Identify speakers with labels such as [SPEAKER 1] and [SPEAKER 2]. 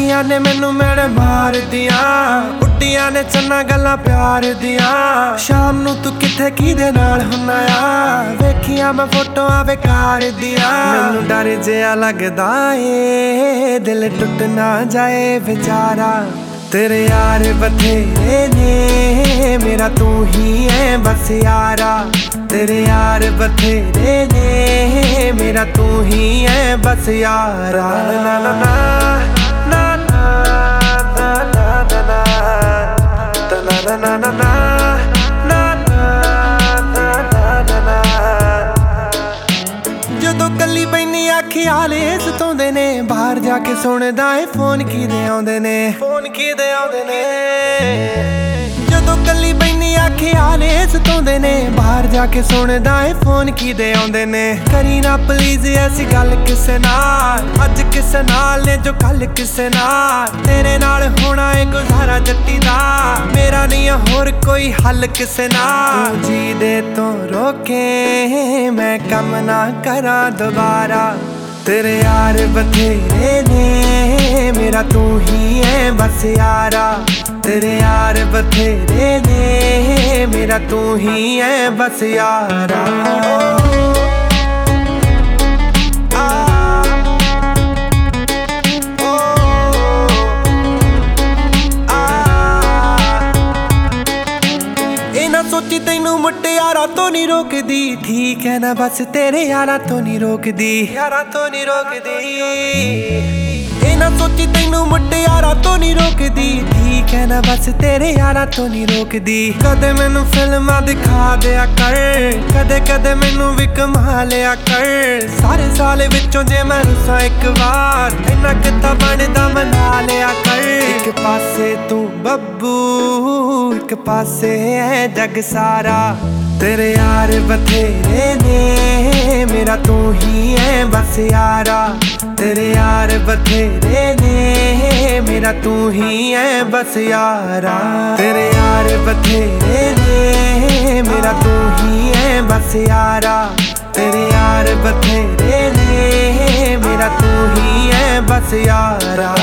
[SPEAKER 1] ਨੇ ਮੈਨੂੰ ਯਾਰ ਦੀਆਂ ਉੱਡੀਆਂ ਨੇ ਚੰਨਾ ਗੱਲਾਂ ਪਿਆਰ ਦੀਆਂ ਸ਼ਾਮ ਨੂੰ ਤੂੰ ਕਿੱਥੇ ਕਿਹਦੇ ਨਾਲ ਹੁੰਨਾ ਆ? ਵੇਖੀਆਂ ਮੈਂ ਫੋਟੋਆਂ ਬੇਕਾਰ ਦੀਆਂ। ਮੈਨੂੰ ਡਰ ਜਿਹਾ ਲੱਗਦਾ ਏ, ਦਿਲ ਟੁੱਟ ਨਾ ਜਾਏ ਵਿਚਾਰਾ। ਤੇਰੇ ਯਾਰ ਬਥੇਰੇ ਨੇ, ਮੇਰਾ ਤੂੰ ਹੀ ਐ ਬਸ ਯਾਰਾ। ਤੇਰੇ ਯਾਰ ਬਥੇਰੇ ਨੇ, ਮੇਰਾ ਤੂੰ ਹੀ ਐ ਬਸ ਯਾਰਾ। ਨਾ ਨਾ ਨਾ। ਨਾ ਨਾ ਨਾ ਨਾ ਨਾ ਜਦੋਂ ਕੱਲੀ ਬੈਨੀ ਆ ਖਿਆਲੇ ਸਤਾਉਂਦੇ ਨੇ ਬਾਹਰ ਜਾ ਕੇ ਸੁਣਦਾ ਏ ਫੋਨ ਕਿਦੇ ਆਉਂਦੇ ਨੇ। ਫੋਨ ਕਿਦੇ ਆਉਂਦੇ ਨੇ। ਜਦੋਂ ਕੱਲੀ ਬੈਨੀ ਆ ਖਿਆਲੇ ਸਤਾਉਂਦੇ ਨੇ ਬਾਹਰ ਜਾ ਕੇ ਸੁਣਦਾ ਏ ਫੋਨ ਕਿਦੇ ਆਉਂਦੇ ਨੇ। ਕਰੀ ਨਾ ਪਲੀਜ਼ ਐਸੀ ਗੱਲ ਕਿਸੇ ਨਾਲ ਅੱਜ ਕਿਸੇ ਨਾਲ ਨੇ ਜੋ ਕੱਲ ਕਿਸੇ ਨਾਲ। ਤੇਰੇ ਨਾਲ ਹੋਣਾ ਏ ਗੁਜ਼ਾਰਾ ਜੱਟੀ ਦਾ ਹੋਰ ਕੋਈ ਹੱਲ ਕਿਸੇ ਨਾਲ? ਜੀ ਦੇ ਤੋਂ ਰੋਕੇ, ਮੈਂ ਕੰਮ ਨਾ ਕਰਾਂ ਦੁਬਾਰਾ। ਤੇਰੇ ਯਾਰ ਬਥੇਰੇ ਨੇ, ਮੇਰਾ ਤੂੰ ਹੀ ਹੈ ਬਸ ਯਾਰਾ। ਤੇਰੇ ਯਾਰ ਬਥੇਰੇ ਨੇ, ਮੇਰਾ ਤੂੰ ਹੀ ਹੈ ਬਸ ਯਾਰਾ। ਨਾ ਸੋਚੀ ਤੈਨੂੰ ਮੁਟਿਆਰਾ ਤੋਂ ਨਹੀਂ ਰੋਕਦੀ। ਠੀਕ ਹੈ ਨਾ ਬਸ ਤੇਰੇ ਯਾਰਾਂ ਤੋਂ ਨਹੀਂ ਰੋਕਦੀ। ਯਾਰਾਂ ਤੋਂ ਨਹੀਂ ਰੋਕਦੀ। ਇਹ ਨਾ ਸੋਚੀ ਤੈਨੂੰ ਮੁਟਿਆਰਾ ਤੋਂ ਨਹੀਂ ਰੋਕਦੀ। ਕਹਿਣਾ ਹੈ ਬਸ ਤੇਰੇ ਯਾਰਾਂ ਤੋਂ ਨਹੀਂ ਰੋਕਦੀ। ਕਦੇ ਮੈਨੂੰ ਫਿਲਮਾਂ ਦਿਖਾ ਦਿਆ ਕਰ, ਕਦੇ ਕਦੇ ਮੈਨੂੰ ਵੀ ਕਮਾ ਲਿਆ ਕਰ। ਸਾਰੇ ਸਾਲ ਵਿੱਚੋਂ ਜੇ ਮੈਂ ਰੁੱਸਾਂ ਇੱਕ ਵਾਰ, ਇੰਨਾ ਕਿਤਾ ਬਣਦਾ ਮਨਾ ਲਿਆ ਕਰ। ਇੱਕ ਪਾਸੇ ਤੂੰ ਬੱਬੂ, ਇੱਕ ਪਾਸੇ ਹੈ ਜਗ ਸਾਰਾ। ਤੇਰੇ ਯਾਰ ਬਥੇਰੇ ਨੇ, ਮੇਰਾ ਤੂੰ ਹੀ ਹੈ ਬਸ ਯਾਰਾ। ਤੇਰੇ ਯਾਰ ਬਥੇਰੇ ਨੇ मेरा तू ही है, बस यारा। तेरे यार बथेरे ने मेरा तू ही है, बस यारा। तेरे यार बथेरे ने मेरा तू ही है, बस यारा।